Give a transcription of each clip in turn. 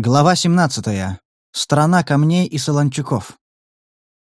Глава 17. Страна камней и солончаков.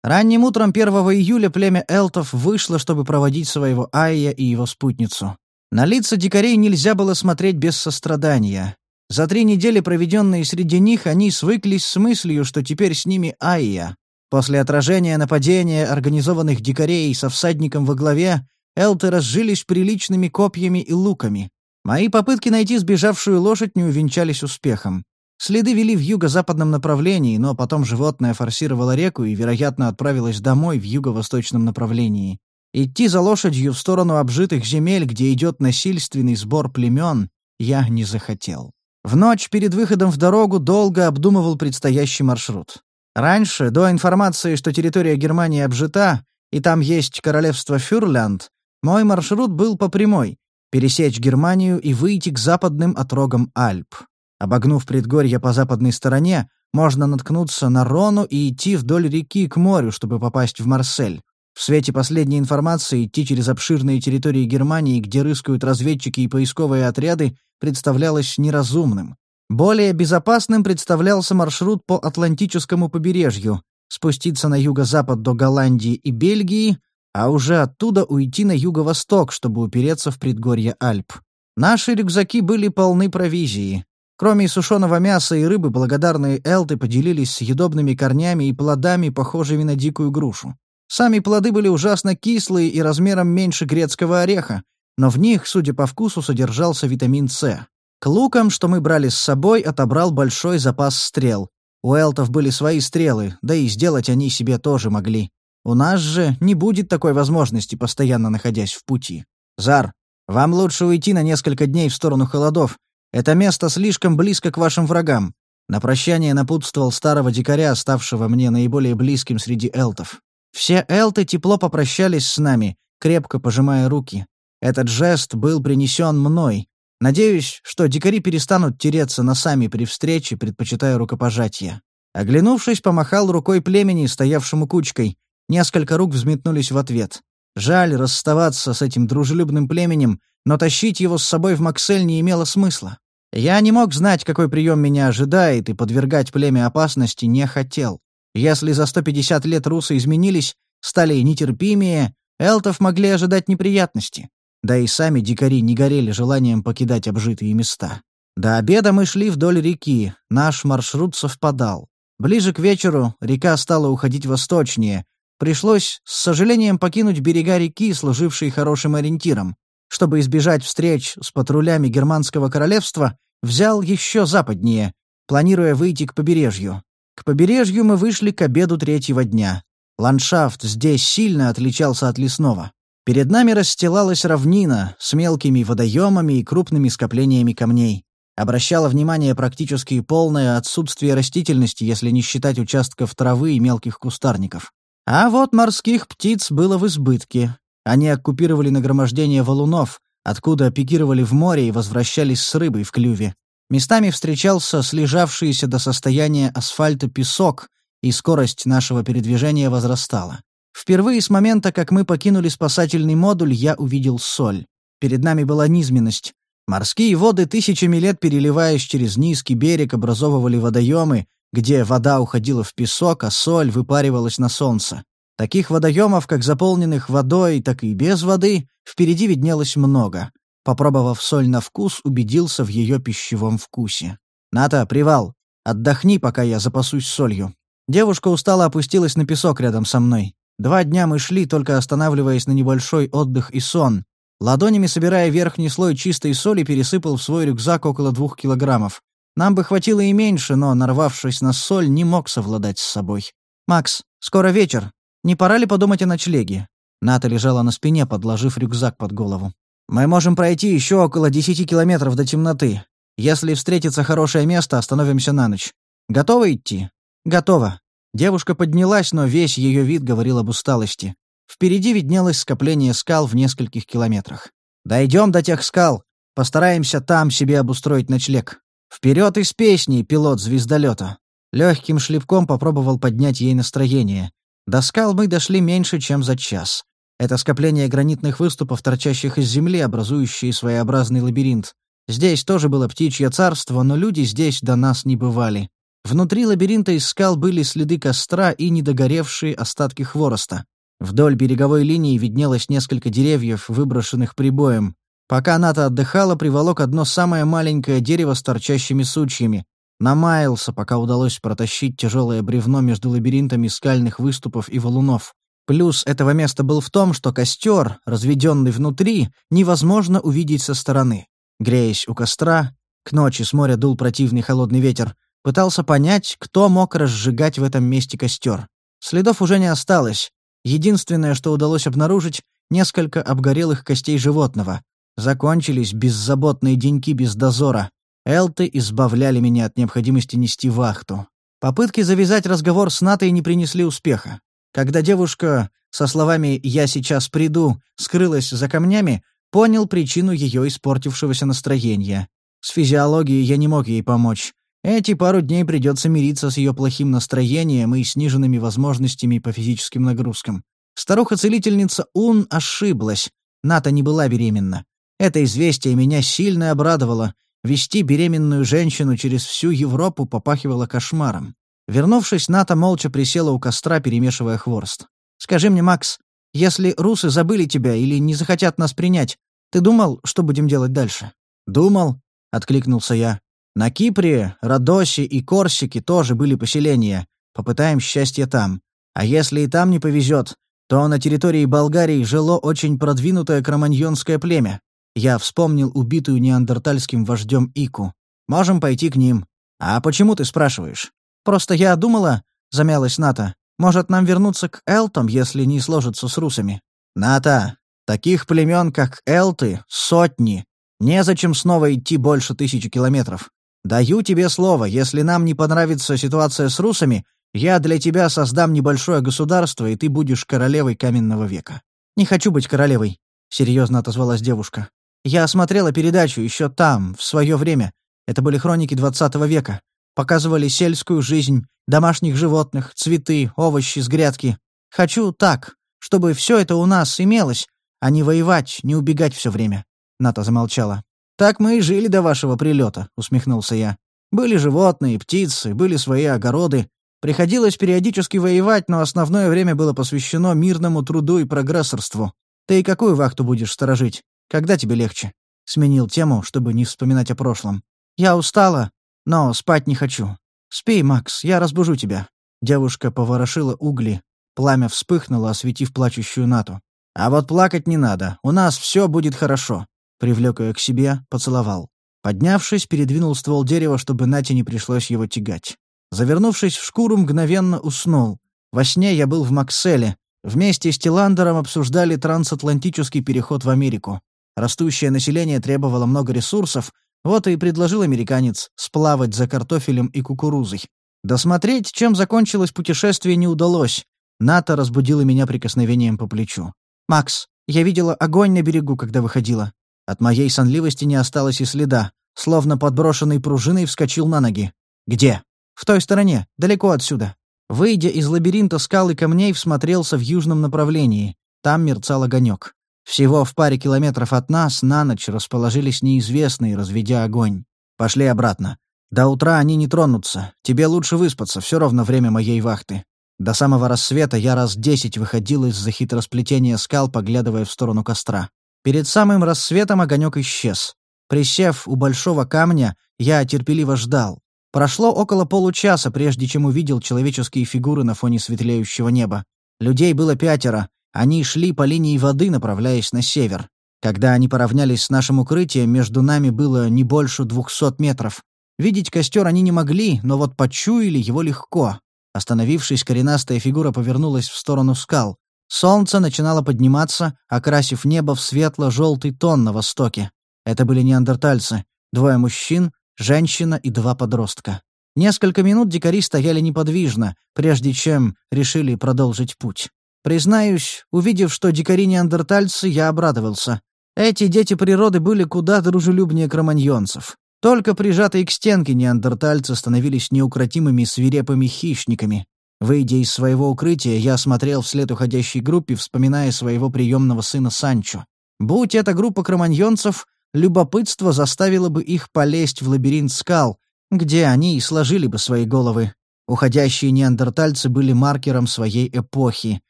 Ранним утром 1 июля племя элтов вышло, чтобы проводить своего Айя и его спутницу. На лица дикарей нельзя было смотреть без сострадания. За три недели, проведенные среди них, они свыклись с мыслью, что теперь с ними Айя. После отражения нападения организованных дикарей со всадником во главе, элты разжились приличными копьями и луками. Мои попытки найти сбежавшую лошадь не увенчались успехом. Следы вели в юго-западном направлении, но потом животное форсировало реку и, вероятно, отправилось домой в юго-восточном направлении. Идти за лошадью в сторону обжитых земель, где идет насильственный сбор племен, я не захотел. В ночь перед выходом в дорогу долго обдумывал предстоящий маршрут. Раньше, до информации, что территория Германии обжита, и там есть королевство Фюрлянд, мой маршрут был по прямой — пересечь Германию и выйти к западным отрогам Альп. Обогнув предгорье по западной стороне, можно наткнуться на Рону и идти вдоль реки к морю, чтобы попасть в Марсель. В свете последней информации идти через обширные территории Германии, где рыскают разведчики и поисковые отряды, представлялось неразумным. Более безопасным представлялся маршрут по Атлантическому побережью, спуститься на юго-запад до Голландии и Бельгии, а уже оттуда уйти на юго-восток, чтобы упереться в предгорье Альп. Наши рюкзаки были полны провизии. Кроме сушеного мяса и рыбы, благодарные элты поделились съедобными корнями и плодами, похожими на дикую грушу. Сами плоды были ужасно кислые и размером меньше грецкого ореха, но в них, судя по вкусу, содержался витамин С. К лукам, что мы брали с собой, отобрал большой запас стрел. У элтов были свои стрелы, да и сделать они себе тоже могли. У нас же не будет такой возможности, постоянно находясь в пути. Зар, вам лучше уйти на несколько дней в сторону холодов, это место слишком близко к вашим врагам. На прощание напутствовал старого дикаря, ставшего мне наиболее близким среди элтов. Все элты тепло попрощались с нами, крепко пожимая руки. Этот жест был принесен мной. Надеюсь, что дикари перестанут тереться носами при встрече, предпочитая рукопожатие. Оглянувшись, помахал рукой племени, стоявшему кучкой. Несколько рук взметнулись в ответ. Жаль расставаться с этим дружелюбным племенем, но тащить его с собой в Максель не имело смысла. Я не мог знать, какой прием меня ожидает, и подвергать племя опасности не хотел. Если за 150 лет русы изменились, стали нетерпимее, элтов могли ожидать неприятности. Да и сами дикари не горели желанием покидать обжитые места. До обеда мы шли вдоль реки, наш маршрут совпадал. Ближе к вечеру река стала уходить восточнее. Пришлось с сожалением покинуть берега реки, служившие хорошим ориентиром чтобы избежать встреч с патрулями Германского королевства, взял еще западнее, планируя выйти к побережью. К побережью мы вышли к обеду третьего дня. Ландшафт здесь сильно отличался от лесного. Перед нами расстилалась равнина с мелкими водоемами и крупными скоплениями камней. Обращало внимание практически полное отсутствие растительности, если не считать участков травы и мелких кустарников. А вот морских птиц было в избытке. Они оккупировали нагромождение валунов, откуда пикировали в море и возвращались с рыбой в клюве. Местами встречался слежавшийся до состояния асфальта песок, и скорость нашего передвижения возрастала. Впервые с момента, как мы покинули спасательный модуль, я увидел соль. Перед нами была низменность. Морские воды, тысячами лет переливаясь через низкий берег, образовывали водоемы, где вода уходила в песок, а соль выпаривалась на солнце. Таких водоемов, как заполненных водой, так и без воды, впереди виднелось много. Попробовав соль на вкус, убедился в ее пищевом вкусе. «Ната, привал! Отдохни, пока я запасусь солью». Девушка устало опустилась на песок рядом со мной. Два дня мы шли, только останавливаясь на небольшой отдых и сон. Ладонями собирая верхний слой чистой соли, пересыпал в свой рюкзак около двух килограммов. Нам бы хватило и меньше, но, нарвавшись на соль, не мог совладать с собой. «Макс, скоро вечер. Не пора ли подумать о ночлеге?» Ната лежала на спине, подложив рюкзак под голову. «Мы можем пройти еще около десяти километров до темноты. Если встретится хорошее место, остановимся на ночь. Готова идти?» «Готова». Девушка поднялась, но весь ее вид говорил об усталости. Впереди виднелось скопление скал в нескольких километрах. «Дойдем до тех скал. Постараемся там себе обустроить ночлег. Вперед из песни, пилот звездолета!» Легким шлепком попробовал поднять ей настроение. До скал мы дошли меньше, чем за час. Это скопление гранитных выступов, торчащих из земли, образующие своеобразный лабиринт. Здесь тоже было птичье царство, но люди здесь до нас не бывали. Внутри лабиринта из скал были следы костра и недогоревшие остатки хвороста. Вдоль береговой линии виднелось несколько деревьев, выброшенных прибоем. Пока Ната отдыхала, приволок одно самое маленькое дерево с торчащими сучьями. Намаялся, пока удалось протащить тяжелое бревно между лабиринтами скальных выступов и валунов. Плюс этого места был в том, что костер, разведенный внутри, невозможно увидеть со стороны. Греясь у костра, к ночи с моря дул противный холодный ветер, пытался понять, кто мог разжигать в этом месте костер. Следов уже не осталось. Единственное, что удалось обнаружить, несколько обгорелых костей животного. Закончились беззаботные деньки без дозора. Элты избавляли меня от необходимости нести вахту. Попытки завязать разговор с Натой не принесли успеха. Когда девушка со словами «я сейчас приду» скрылась за камнями, понял причину ее испортившегося настроения. С физиологией я не мог ей помочь. Эти пару дней придется мириться с ее плохим настроением и сниженными возможностями по физическим нагрузкам. Старуха-целительница Ун ошиблась. Ната не была беременна. Это известие меня сильно обрадовало. Вести беременную женщину через всю Европу попахивало кошмаром. Вернувшись, Ната молча присела у костра, перемешивая хворост. «Скажи мне, Макс, если русы забыли тебя или не захотят нас принять, ты думал, что будем делать дальше?» «Думал», — откликнулся я. «На Кипре, Родосе и Корсике тоже были поселения. Попытаем счастье там. А если и там не повезет, то на территории Болгарии жило очень продвинутое кроманьонское племя. Я вспомнил убитую неандертальским вождем Ику. Можем пойти к ним. А почему ты спрашиваешь? Просто я думала, замялась Ната. Может, нам вернуться к Элтам, если не сложится с русами? Ната, таких племен, как Элты, сотни. Незачем снова идти больше тысячи километров. Даю тебе слово, если нам не понравится ситуация с русами, я для тебя создам небольшое государство, и ты будешь королевой каменного века. Не хочу быть королевой, серьезно отозвалась девушка. Я осмотрела передачу еще там, в свое время. Это были хроники двадцатого века. Показывали сельскую жизнь, домашних животных, цветы, овощи с грядки. Хочу так, чтобы все это у нас имелось, а не воевать, не убегать все время». Ната замолчала. «Так мы и жили до вашего прилета», — усмехнулся я. «Были животные, птицы, были свои огороды. Приходилось периодически воевать, но основное время было посвящено мирному труду и прогрессорству. Ты какую вахту будешь сторожить? Когда тебе легче?» Сменил тему, чтобы не вспоминать о прошлом. «Я устала, но спать не хочу. Спи, Макс, я разбужу тебя». Девушка поворошила угли. Пламя вспыхнуло, осветив плачущую Нату. «А вот плакать не надо. У нас все будет хорошо». Привлек ее к себе, поцеловал. Поднявшись, передвинул ствол дерева, чтобы Нате не пришлось его тягать. Завернувшись в шкуру, мгновенно уснул. Во сне я был в Макселе. Вместе с Тиландером обсуждали трансатлантический переход в Америку. Растущее население требовало много ресурсов, вот и предложил американец сплавать за картофелем и кукурузой. Досмотреть, чем закончилось путешествие, не удалось. Ната разбудила меня прикосновением по плечу. «Макс, я видела огонь на берегу, когда выходила». От моей сонливости не осталось и следа. Словно подброшенный пружиной вскочил на ноги. «Где?» «В той стороне, далеко отсюда». Выйдя из лабиринта скал и камней, всмотрелся в южном направлении. Там мерцал огонек. Всего в паре километров от нас на ночь расположились неизвестные, разведя огонь. Пошли обратно. До утра они не тронутся. Тебе лучше выспаться, все ровно время моей вахты. До самого рассвета я раз десять выходил из-за хитросплетения скал, поглядывая в сторону костра. Перед самым рассветом огонек исчез. Присев у большого камня, я терпеливо ждал. Прошло около получаса, прежде чем увидел человеческие фигуры на фоне светлеющего неба. Людей было пятеро, они шли по линии воды, направляясь на север. Когда они поравнялись с нашим укрытием, между нами было не больше двухсот метров. Видеть костер они не могли, но вот почуяли его легко. Остановившись, коренастая фигура повернулась в сторону скал. Солнце начинало подниматься, окрасив небо в светло-желтый тон на востоке. Это были неандертальцы. Двое мужчин, женщина и два подростка. Несколько минут дикари стояли неподвижно, прежде чем решили продолжить путь. Признаюсь, увидев, что дикари-неандертальцы, я обрадовался. Эти дети природы были куда дружелюбнее кроманьонцев. Только прижатые к стенке неандертальцы становились неукротимыми свирепыми хищниками. Выйдя из своего укрытия, я смотрел вслед уходящей группе, вспоминая своего приемного сына Санчо. Будь это группа кроманьонцев, любопытство заставило бы их полезть в лабиринт скал, где они и сложили бы свои головы. Уходящие неандертальцы были маркером своей эпохи.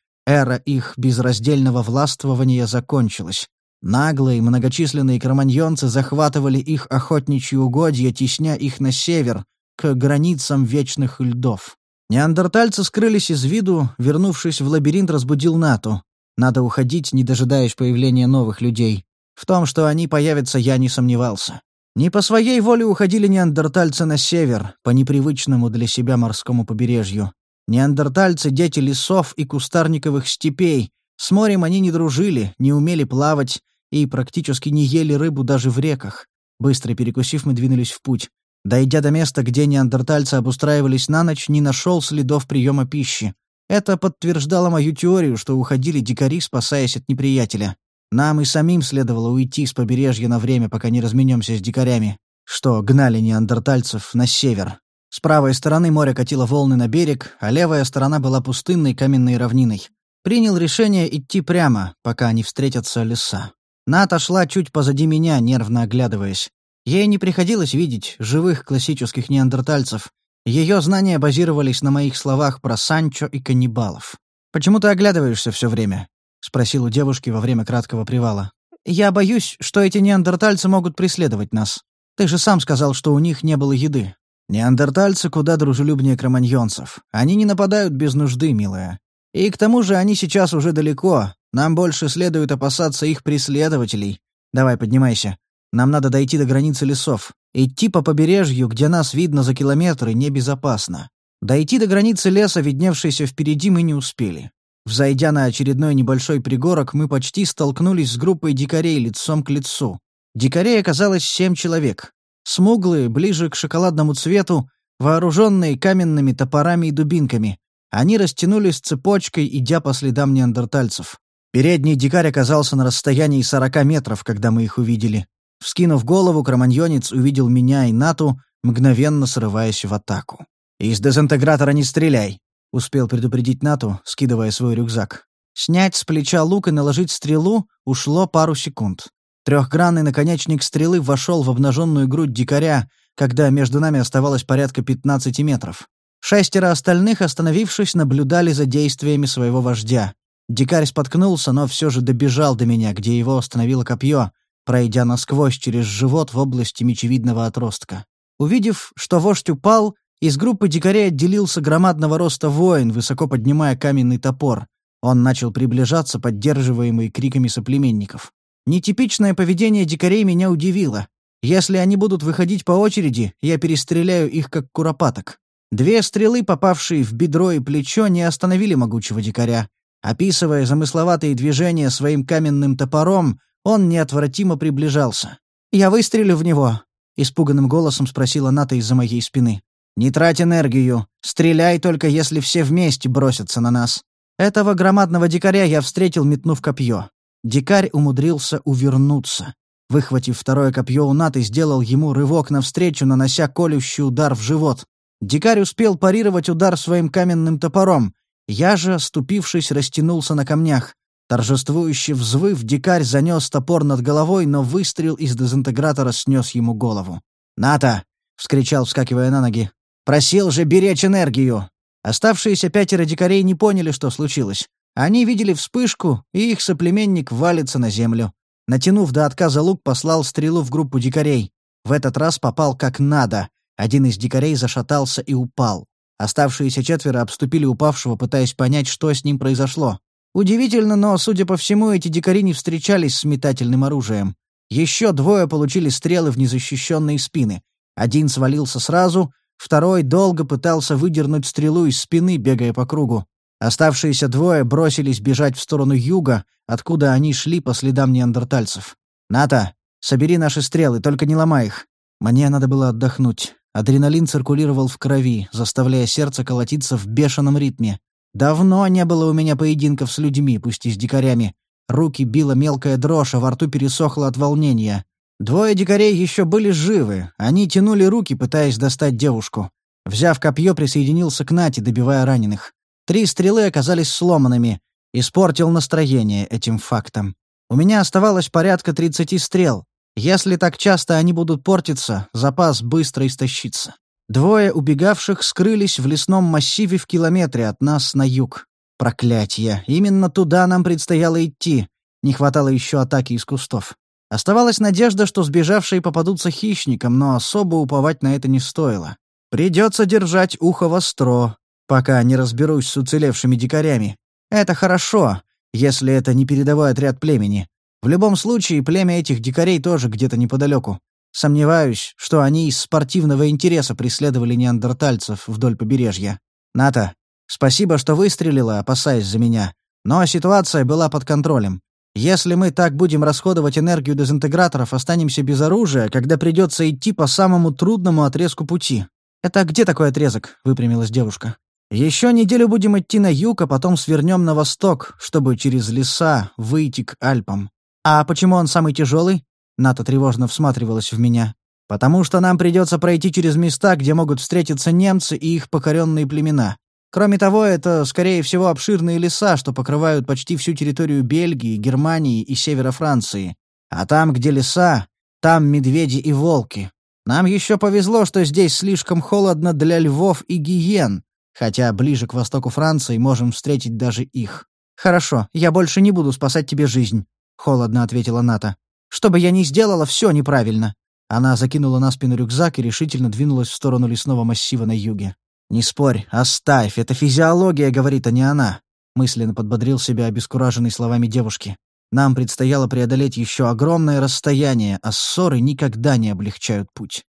Эра их безраздельного властвования закончилась. Наглые, многочисленные кроманьонцы захватывали их охотничьи угодья, тесня их на север, к границам вечных льдов. Неандертальцы скрылись из виду, вернувшись в лабиринт, разбудил Нату. Надо уходить, не дожидаясь появления новых людей. В том, что они появятся, я не сомневался. Не по своей воле уходили неандертальцы на север, по непривычному для себя морскому побережью. Неандертальцы — дети лесов и кустарниковых степей. С морем они не дружили, не умели плавать и практически не ели рыбу даже в реках. Быстро перекусив, мы двинулись в путь. Дойдя до места, где неандертальцы обустраивались на ночь, не нашел следов приема пищи. Это подтверждало мою теорию, что уходили дикари, спасаясь от неприятеля. Нам и самим следовало уйти с побережья на время, пока не разменемся с дикарями, что гнали неандертальцев на север. С правой стороны море катило волны на берег, а левая сторона была пустынной каменной равниной. Принял решение идти прямо, пока не встретятся леса. Ната шла чуть позади меня, нервно оглядываясь. Ей не приходилось видеть живых классических неандертальцев. Ее знания базировались на моих словах про Санчо и каннибалов. «Почему ты оглядываешься все время?» — спросил у девушки во время краткого привала. «Я боюсь, что эти неандертальцы могут преследовать нас. Ты же сам сказал, что у них не было еды. Неандертальцы куда дружелюбнее кроманьонцев. Они не нападают без нужды, милая. И к тому же они сейчас уже далеко. Нам больше следует опасаться их преследователей. Давай, поднимайся. Нам надо дойти до границы лесов. Идти по побережью, где нас видно за километры, небезопасно. Дойти до границы леса, видневшейся впереди, мы не успели. Взойдя на очередной небольшой пригорок, мы почти столкнулись с группой дикарей лицом к лицу. Дикарей оказалось семь человек. Смуглые, ближе к шоколадному цвету, вооруженные каменными топорами и дубинками. Они растянулись цепочкой, идя по следам неандертальцев. Передний дикарь оказался на расстоянии сорока метров, когда мы их увидели. Вскинув голову, кроманьонец увидел меня и Нату, мгновенно срываясь в атаку. «Из дезинтегратора не стреляй!» — успел предупредить Нату, скидывая свой рюкзак. Снять с плеча лук и наложить стрелу ушло пару секунд. Трехгранный наконечник стрелы вошел в обнаженную грудь дикаря, когда между нами оставалось порядка 15 метров. Шестеро остальных, остановившись, наблюдали за действиями своего вождя. Дикарь споткнулся, но все же добежал до меня, где его остановило копье, пройдя насквозь через живот в области мечевидного отростка. Увидев, что вождь упал, из группы дикарей отделился громадного роста воин, высоко поднимая каменный топор. Он начал приближаться, поддерживаемый криками соплеменников. Нетипичное поведение дикарей меня удивило. Если они будут выходить по очереди, я перестреляю их как куропаток. Две стрелы, попавшие в бедро и плечо, не остановили могучего дикаря. Описывая замысловатые движения своим каменным топором, он неотвратимо приближался. «Я выстрелю в него», — испуганным голосом спросила Ната из-за моей спины. «Не трать энергию. Стреляй только, если все вместе бросятся на нас». Этого громадного дикаря я встретил, метнув копье. Дикарь умудрился увернуться. Выхватив второе копье у Наты, сделал ему рывок навстречу, нанося колющий удар в живот. Дикарь успел парировать удар своим каменным топором. Я же, ступившись, растянулся на камнях. Торжествующе взвыв, дикарь занес топор над головой, но выстрел из дезинтегратора снес ему голову. «Ната!» — вскричал, вскакивая на ноги. «Просил же беречь энергию!» Оставшиеся пятеро дикарей не поняли, что случилось. Они видели вспышку, и их соплеменник валится на землю. Натянув до отказа лук, послал стрелу в группу дикарей. В этот раз попал как надо. Один из дикарей зашатался и упал. Оставшиеся четверо обступили упавшего, пытаясь понять, что с ним произошло. Удивительно, но, судя по всему, эти дикари не встречались с метательным оружием. Еще двое получили стрелы в незащищенные спины. Один свалился сразу, второй долго пытался выдернуть стрелу из спины, бегая по кругу. Оставшиеся двое бросились бежать в сторону юга, откуда они шли по следам неандертальцев. «Ната, собери наши стрелы, только не ломай их». Мне надо было отдохнуть. Адреналин циркулировал в крови, заставляя сердце колотиться в бешеном ритме. Давно не было у меня поединков с людьми, пусть и с дикарями. Руки била мелкая дрожь, а во рту пересохло от волнения. Двое дикарей еще были живы. Они тянули руки, пытаясь достать девушку. Взяв копье, присоединился к Нате, добивая раненых. Три стрелы оказались сломанными. Испортил настроение этим фактом. У меня оставалось порядка 30 стрел. Если так часто они будут портиться, запас быстро истощится. Двое убегавших скрылись в лесном массиве в километре от нас на юг. Проклятье! Именно туда нам предстояло идти. Не хватало еще атаки из кустов. Оставалась надежда, что сбежавшие попадутся хищникам, но особо уповать на это не стоило. Придется держать ухо востро, пока не разберусь с уцелевшими дикарями. Это хорошо, если это не передовой отряд племени. В любом случае, племя этих дикарей тоже где-то неподалеку. Сомневаюсь, что они из спортивного интереса преследовали неандертальцев вдоль побережья. Ната, спасибо, что выстрелила, опасаясь за меня. Но ситуация была под контролем. Если мы так будем расходовать энергию дезинтеграторов, останемся без оружия, когда придется идти по самому трудному отрезку пути. «Это где такой отрезок?» — выпрямилась девушка. «Еще неделю будем идти на юг, а потом свернем на восток, чтобы через леса выйти к Альпам. А почему он самый тяжелый?» Ната тревожно всматривалась в меня. «Потому что нам придется пройти через места, где могут встретиться немцы и их покоренные племена. Кроме того, это, скорее всего, обширные леса, что покрывают почти всю территорию Бельгии, Германии и севера Франции. А там, где леса, там медведи и волки. Нам еще повезло, что здесь слишком холодно для львов и гиен, хотя ближе к востоку Франции можем встретить даже их. «Хорошо, я больше не буду спасать тебе жизнь», — холодно ответила Ната. «Что бы я ни сделала, все неправильно». Она закинула на спину рюкзак и решительно двинулась в сторону лесного массива на юге. «Не спорь, оставь, это физиология, — говорит, — а не она», — мысленно подбодрил себя обескураженный словами девушки. «Нам предстояло преодолеть еще огромное расстояние, а ссоры никогда не облегчают путь».